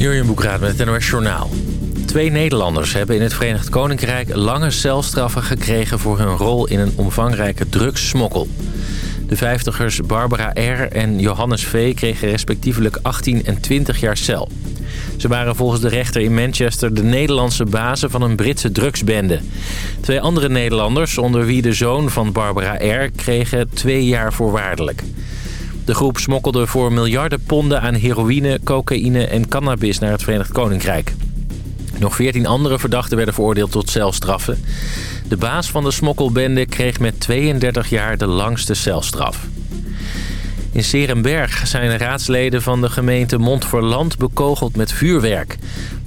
Jurjen Boekraat met het NOS Journaal. Twee Nederlanders hebben in het Verenigd Koninkrijk lange celstraffen gekregen... voor hun rol in een omvangrijke drugssmokkel. De vijftigers Barbara R. en Johannes V. kregen respectievelijk 18 en 20 jaar cel. Ze waren volgens de rechter in Manchester de Nederlandse bazen van een Britse drugsbende. Twee andere Nederlanders, onder wie de zoon van Barbara R., kregen twee jaar voorwaardelijk. De groep smokkelde voor miljarden ponden aan heroïne, cocaïne en cannabis naar het Verenigd Koninkrijk. Nog 14 andere verdachten werden veroordeeld tot celstraffen. De baas van de smokkelbende kreeg met 32 jaar de langste celstraf. In Serenberg zijn raadsleden van de gemeente Montferland bekogeld met vuurwerk.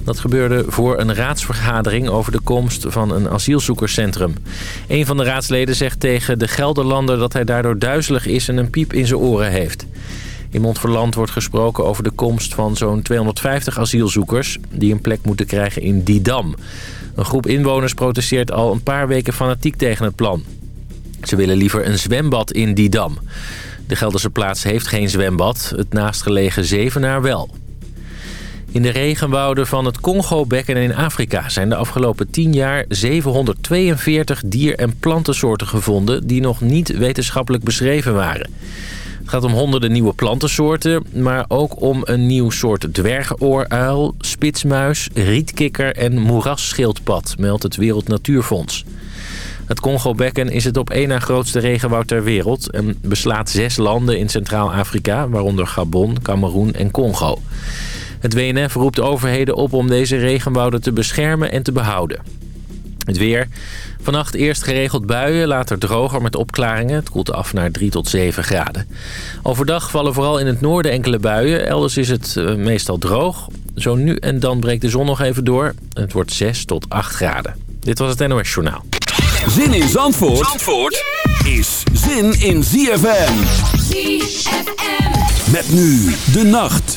Dat gebeurde voor een raadsvergadering over de komst van een asielzoekerscentrum. Een van de raadsleden zegt tegen de Gelderlander dat hij daardoor duizelig is en een piep in zijn oren heeft. In Montferland wordt gesproken over de komst van zo'n 250 asielzoekers... die een plek moeten krijgen in Didam. Een groep inwoners protesteert al een paar weken fanatiek tegen het plan. Ze willen liever een zwembad in Didam. De Gelderse plaats heeft geen zwembad, het naastgelegen Zevenaar wel. In de regenwouden van het Congo-bekken in Afrika zijn de afgelopen 10 jaar 742 dier- en plantensoorten gevonden die nog niet wetenschappelijk beschreven waren. Het gaat om honderden nieuwe plantensoorten, maar ook om een nieuw soort dwergooruil, spitsmuis, rietkikker en moerasschildpad, meldt het Wereld Natuurfonds. Het Congo-bekken is het op één na grootste regenwoud ter wereld... en beslaat zes landen in Centraal-Afrika, waaronder Gabon, Cameroen en Congo. Het WNF roept overheden op om deze regenwouden te beschermen en te behouden. Het weer. Vannacht eerst geregeld buien, later droger met opklaringen. Het koelt af naar 3 tot 7 graden. Overdag vallen vooral in het noorden enkele buien. Elders is het eh, meestal droog. Zo nu en dan breekt de zon nog even door. Het wordt 6 tot 8 graden. Dit was het NOS Journaal. Zin in Zandvoort, Zandvoort is zin in ZFM. ZFM. Met nu de nacht.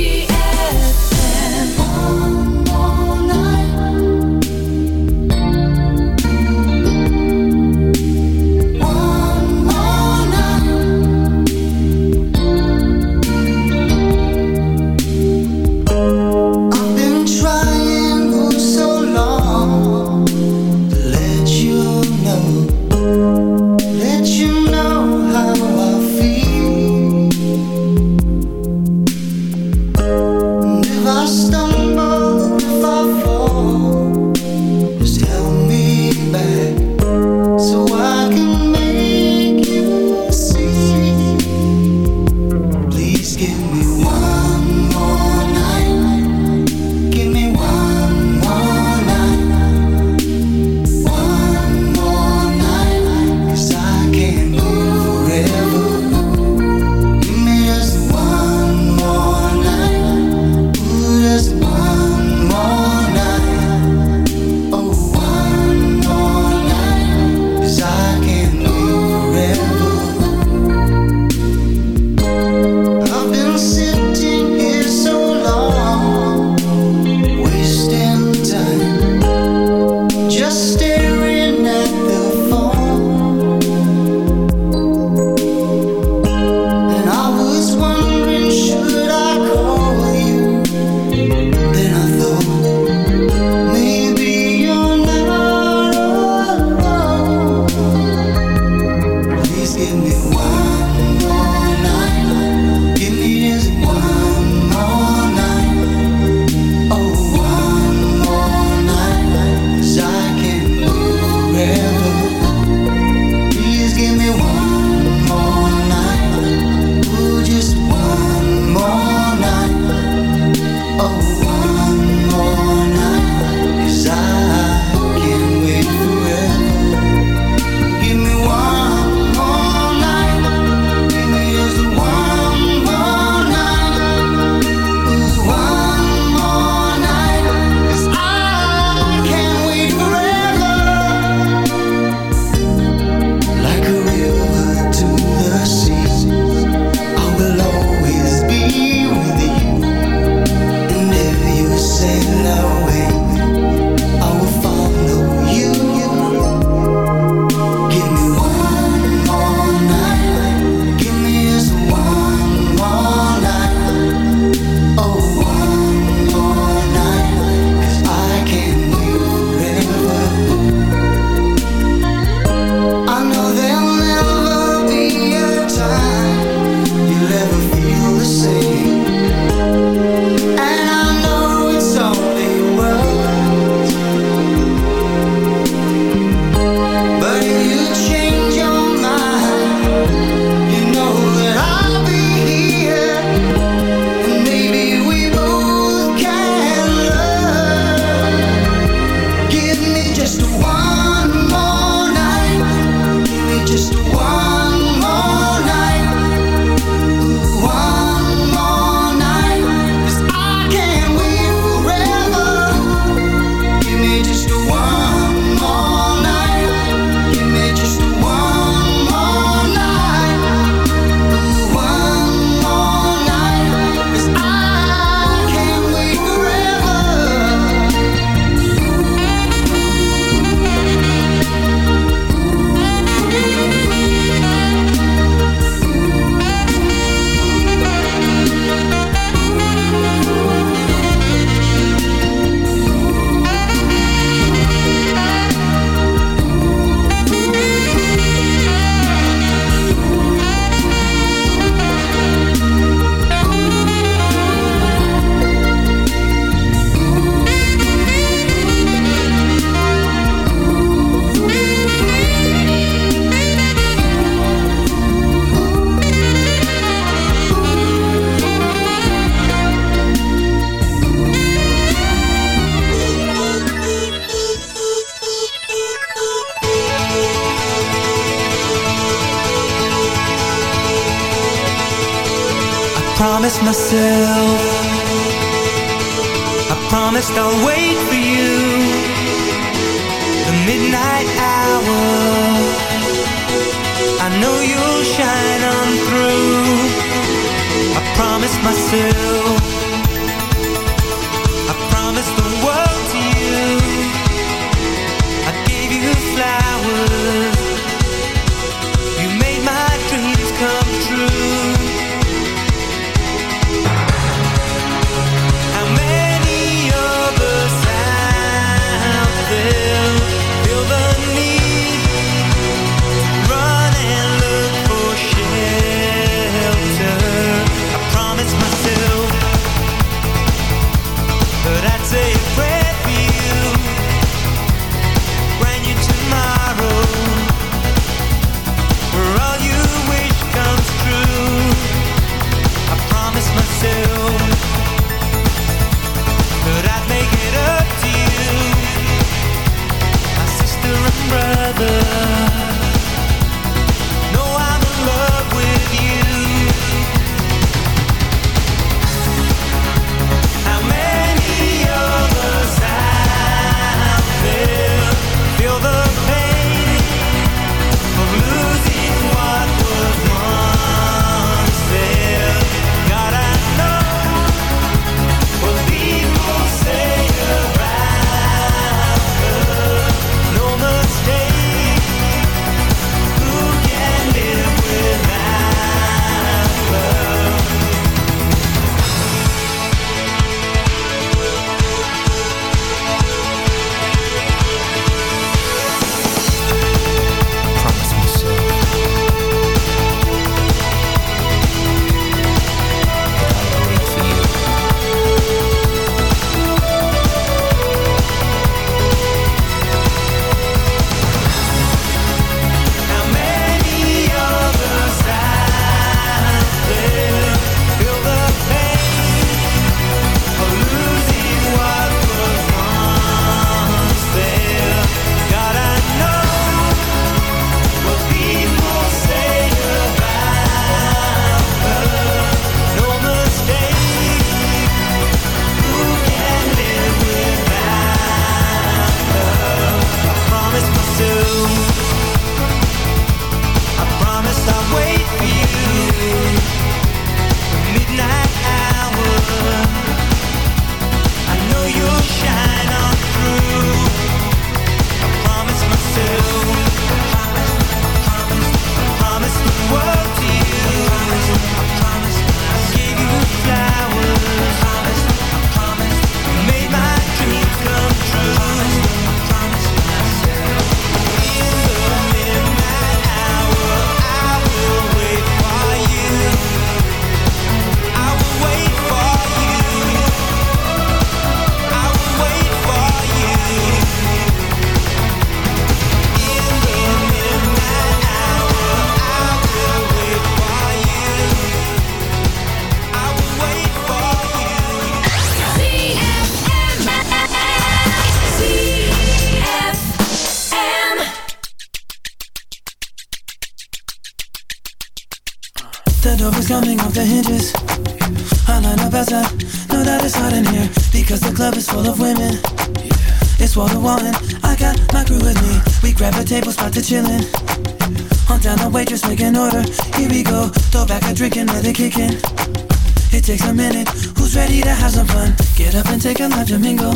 It takes a minute. Who's ready to have some fun? Get up and take a lap to mingle.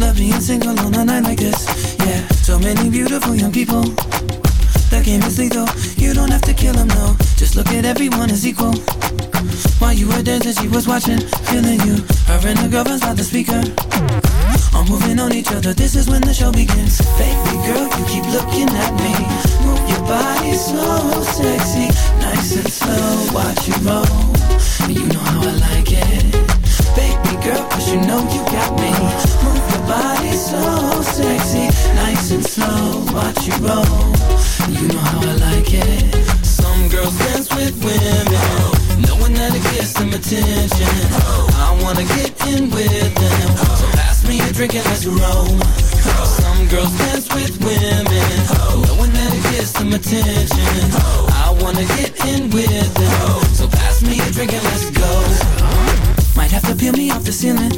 Love being single on a night like this. Yeah, so many beautiful young people. The game is lethal. You don't have to kill them, no. Just look at everyone as equal. While you were dancing, she was watching, feeling you. Her and her girlfriend's not the speaker. All moving on each other, this is when the show begins. Baby girl, you keep looking at me. Move your body slow, sexy Nice and slow, watch you roll. You know how I like it. Baby girl, cause you know you got me. Move your body slow, sexy Nice and slow, watch you roll. You know how I like it. Some girls dance with women Knowing that it gets some attention. I wanna get in with as you roam oh. Some girls dance with women. Oh. Knowing that it gets some attention. Oh. I wanna get in with them. So pass me a drink and let's go. Might have to peel me off the ceiling.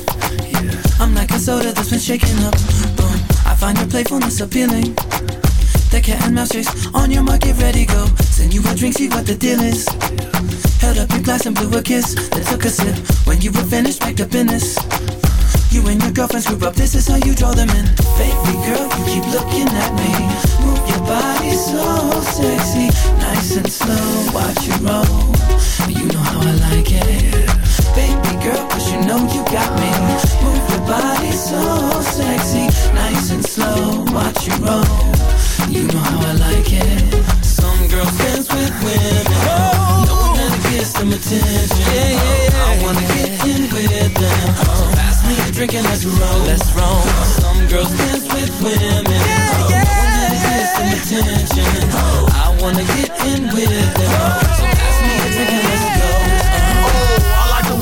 Yeah. I'm like a soda that's been shaken up. Boom. I find your playfulness appealing. The cat and mouse chase On your mark, get ready, go. Send you a drink, see what the deal is. Held up your glass and blew a kiss. Then took a sip. When you were finished, back to business you and your girlfriends group up, this is how you draw them in. Baby girl, you keep looking at me. Move your body so sexy. Nice and slow, watch you roll. You know how I like it. Baby girl, cause you know you got me. Move your body so sexy. Nice and slow, watch you roll. You know how I like it. Some girls dance with women. Knowing it gets them attention. I wanna get in with them. So pass me a drink and let's roll. Let's roll. Some girls dance with women. Knowing that it gets them attention. I wanna get in with them. So pass me a drink and let's go.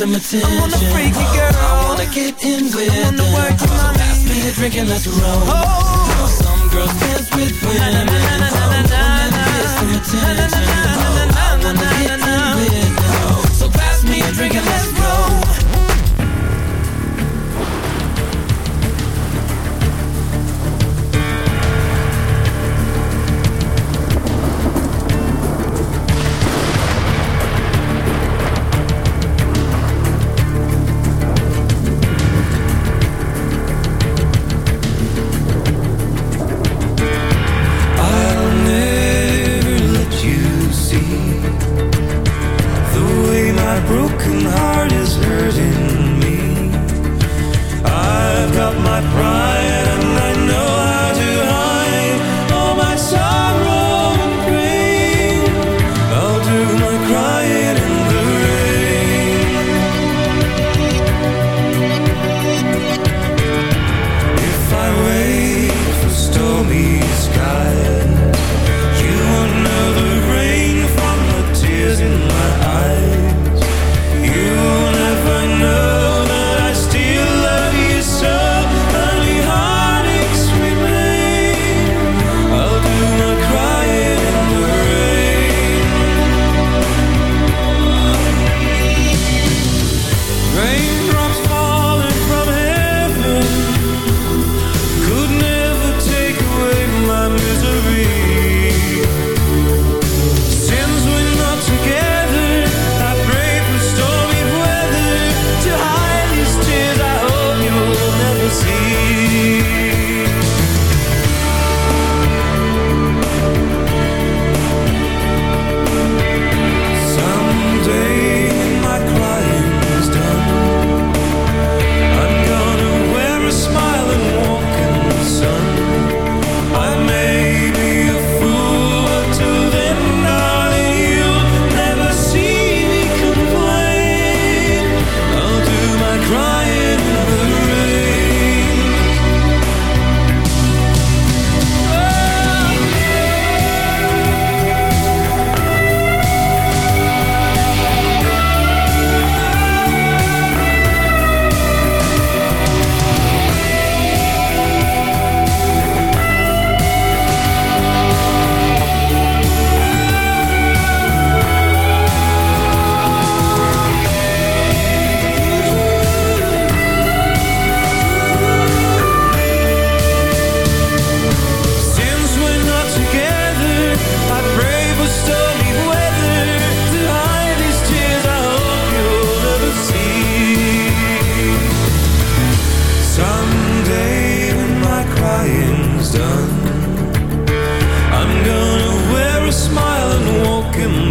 Some attention. I wanna freaky girl, I wanna get in with them. So pass me a drink and let's roll. Some girls dance with women, that it gets some attention. I wanna get in with them, so pass me a drink and let's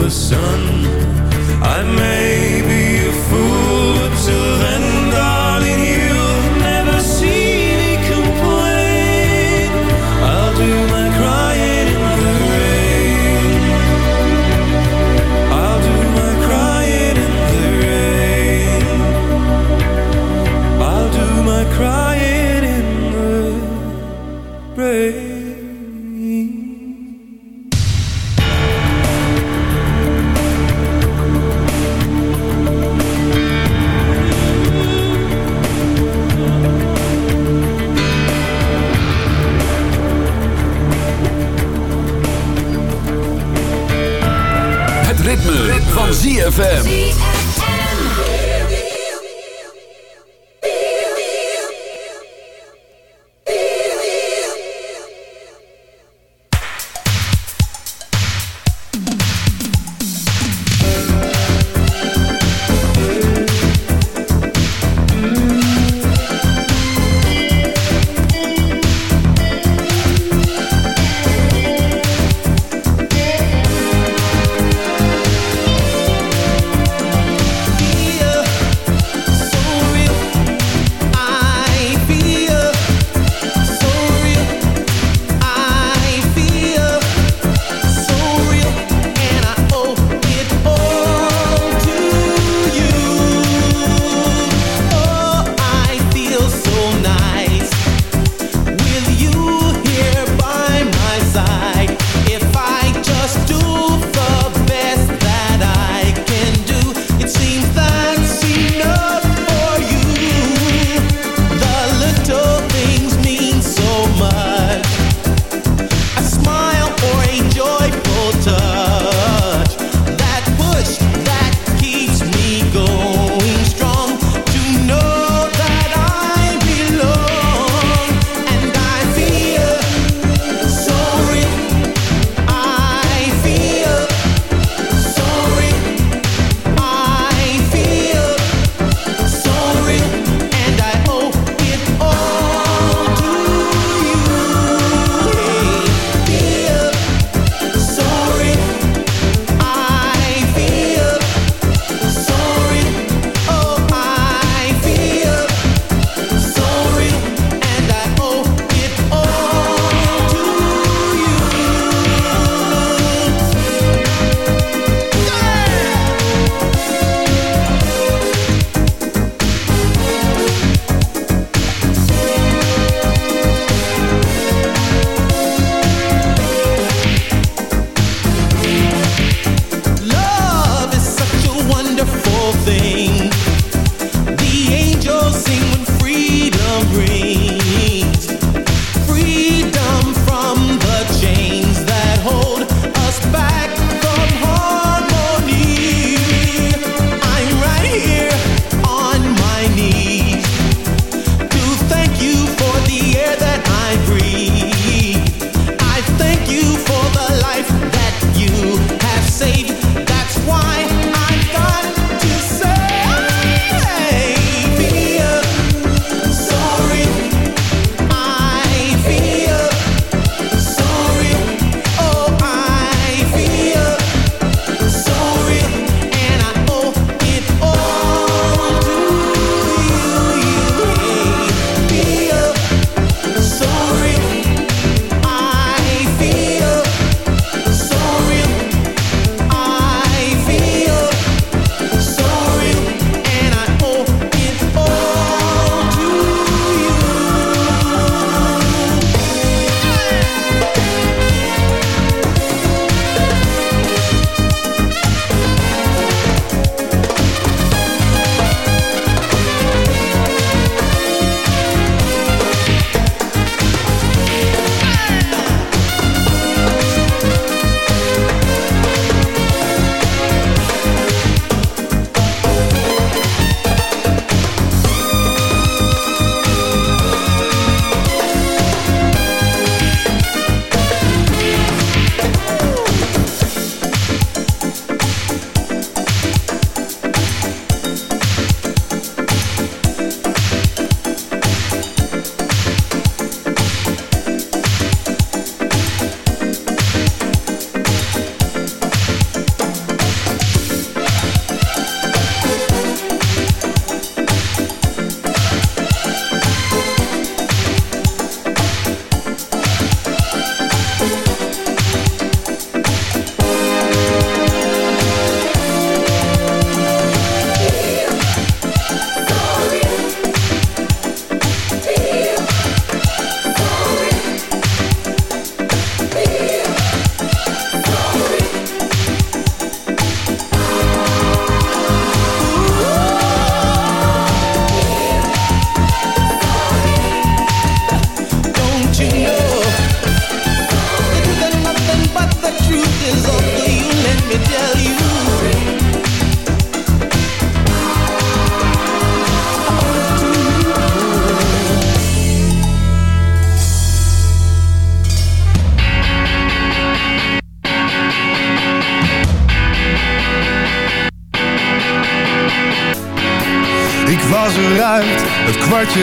the sun.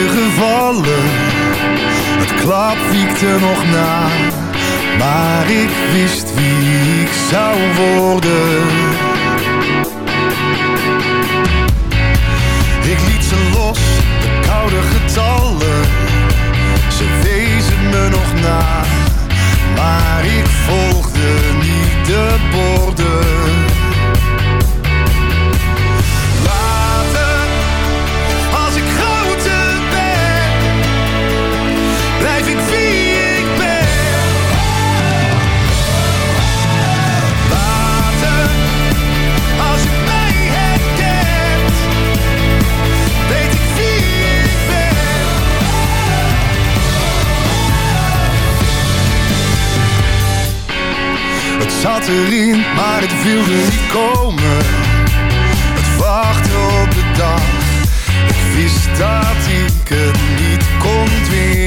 gevallen. Het klapwiekte nog na Maar ik wist wie ik zou worden. Ik liet ze los, de koude getallen. Ze wezen me nog na Maar ik maar het wilde niet komen. Het wachtte op de dag, ik wist dat ik het niet kon weer.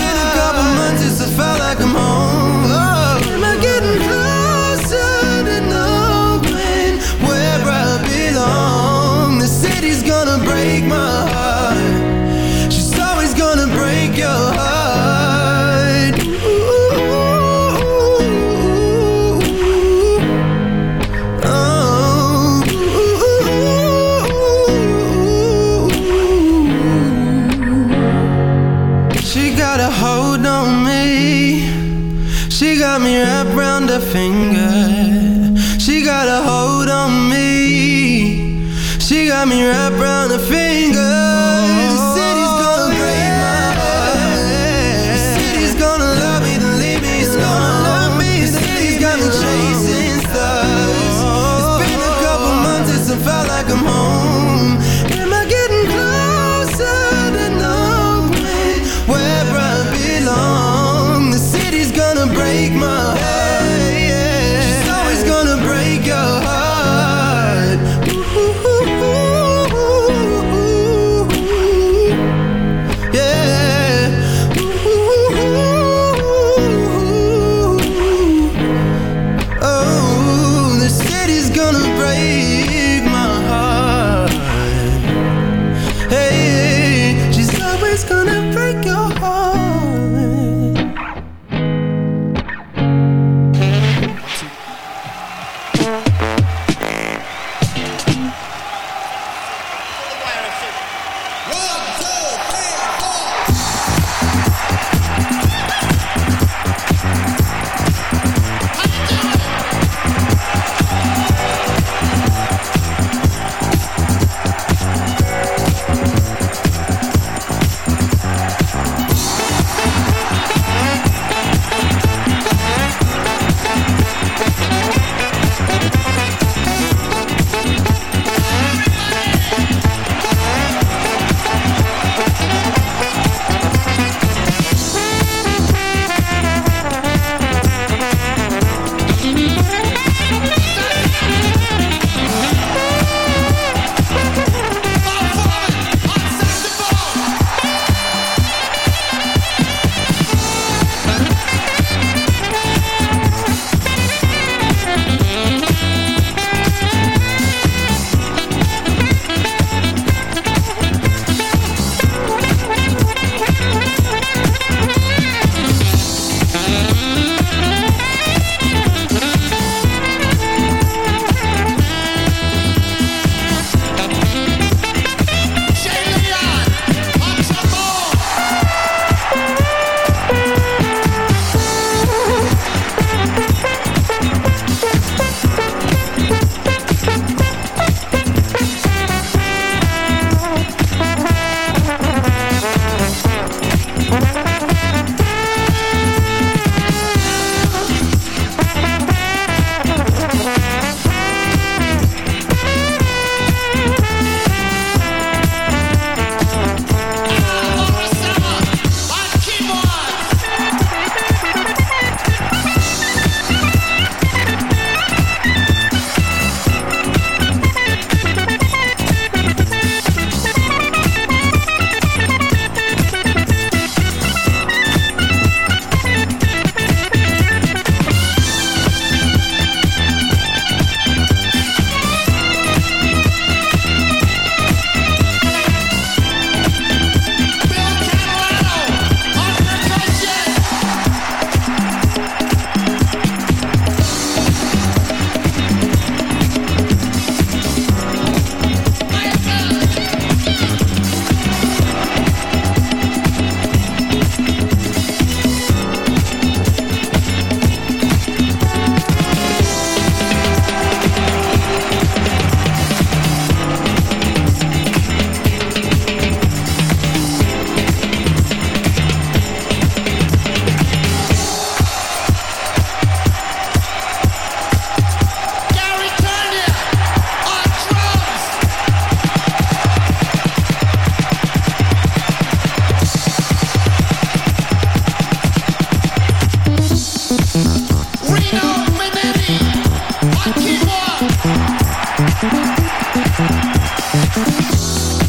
MUZIEK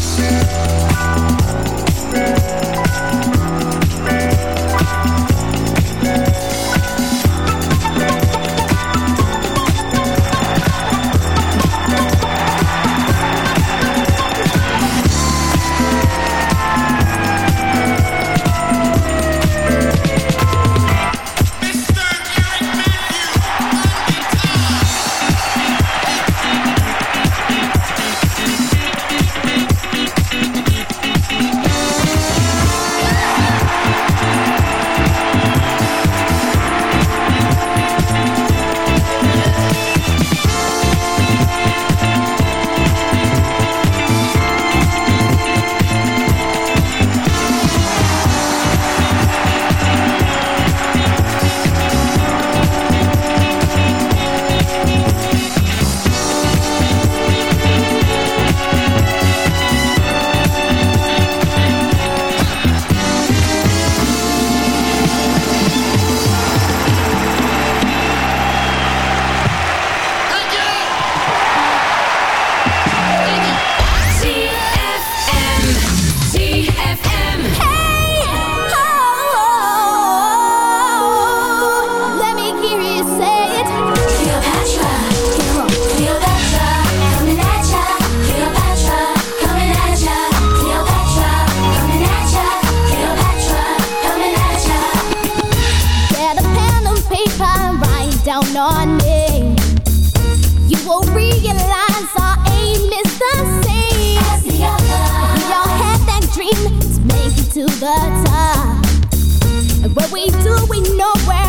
we know we're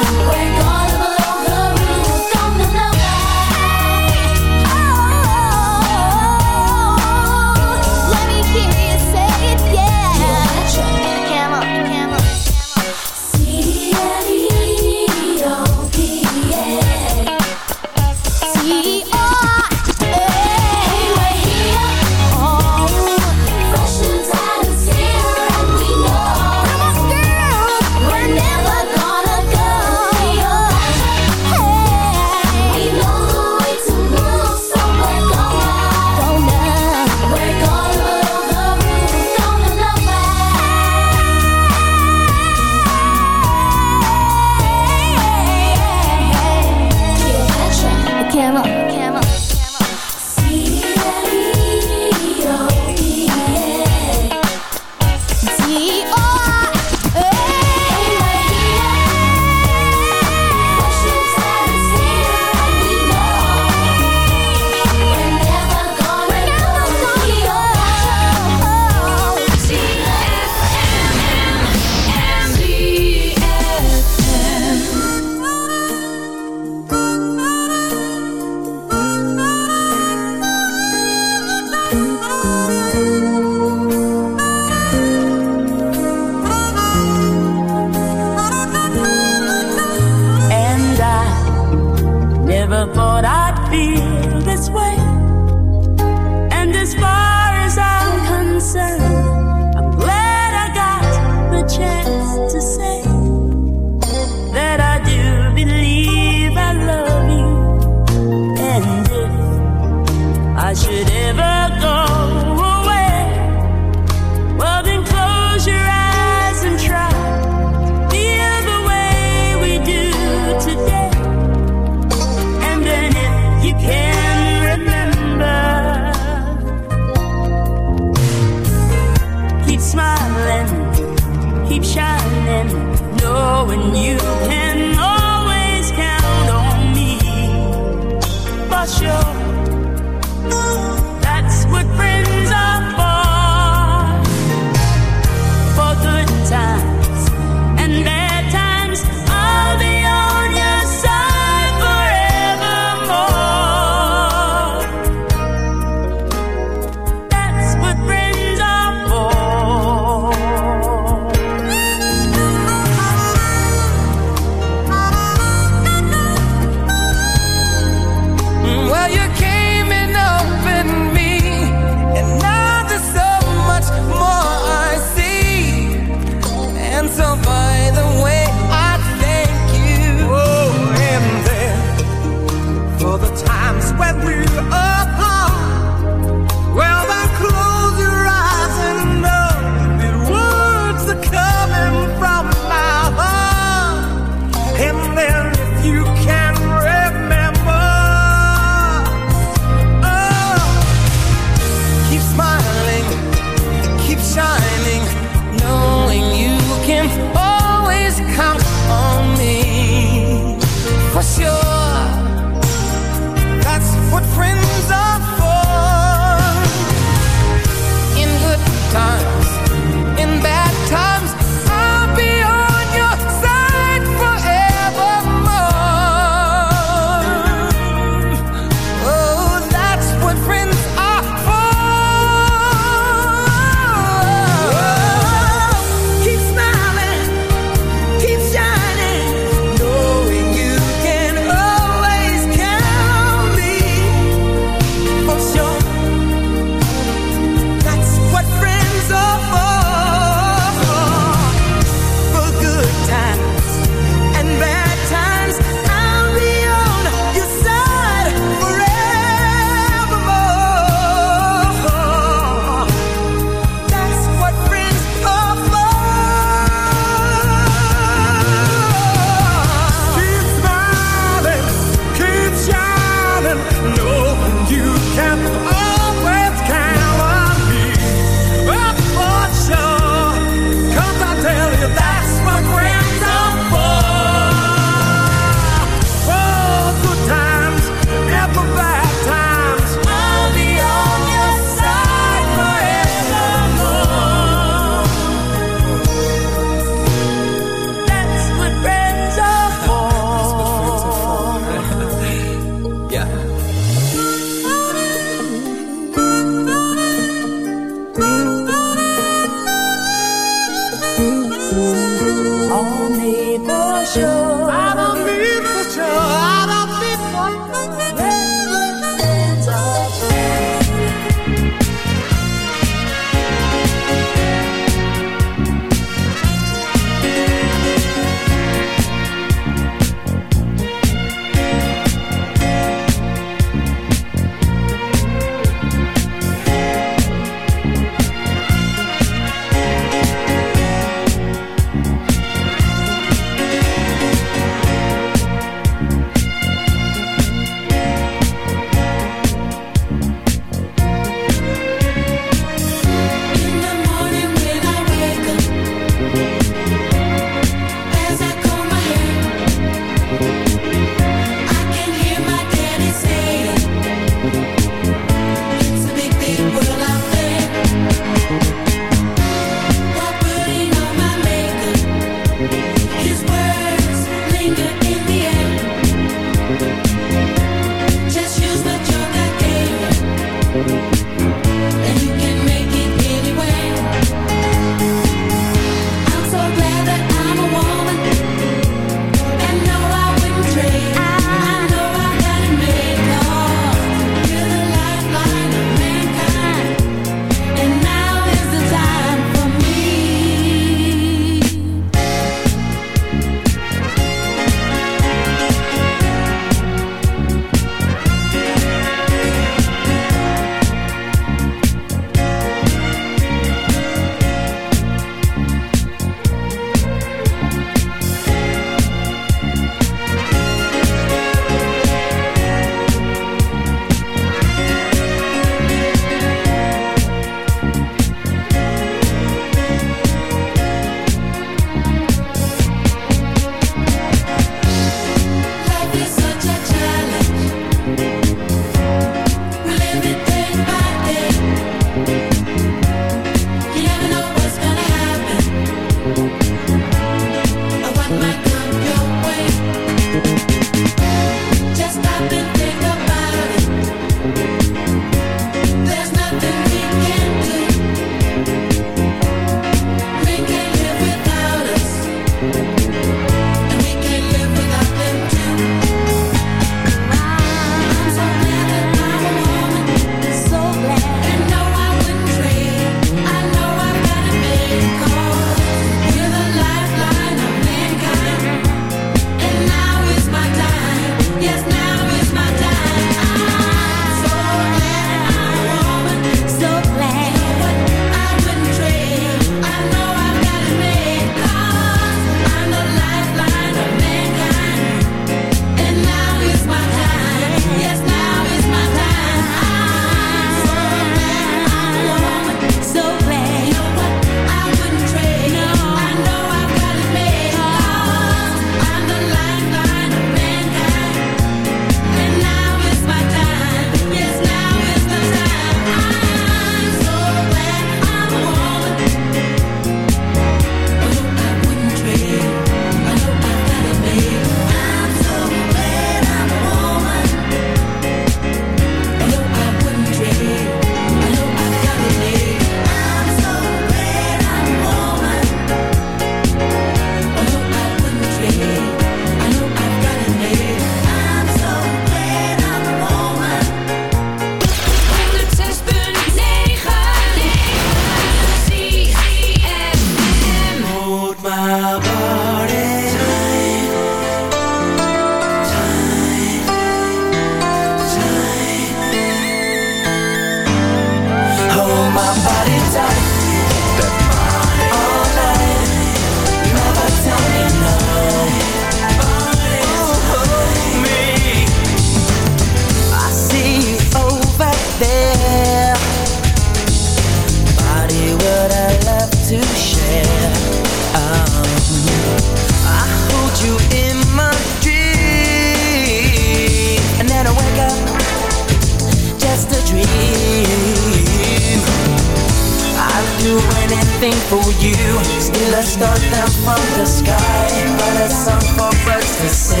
for you. Still I start down from the sky. But a song for birds to sing.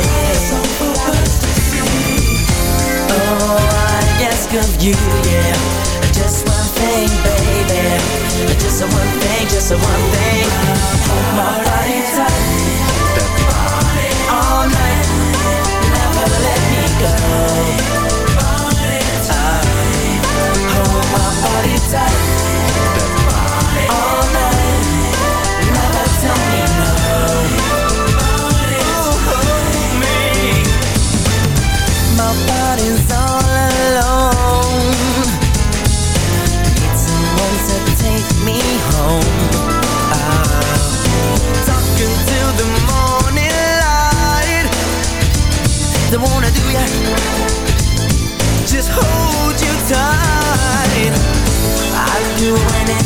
Oh, I ask of you, yeah. Just one thing, baby. Just a one thing, just a one thing. Hold my body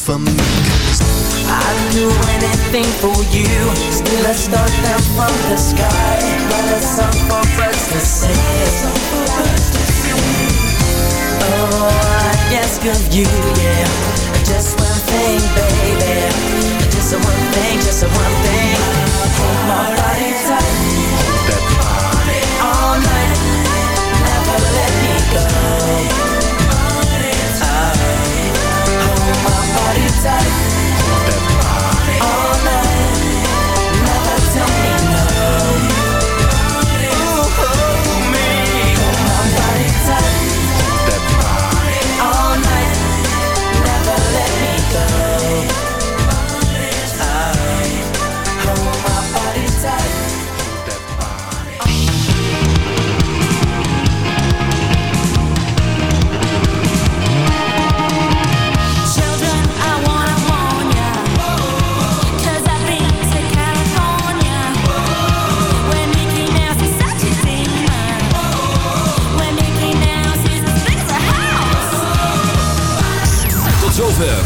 For me? I'd do anything for you. Still a star down from the sky, but a song for birds to sing. Oh, I ask of you, yeah. Just one thing, baby.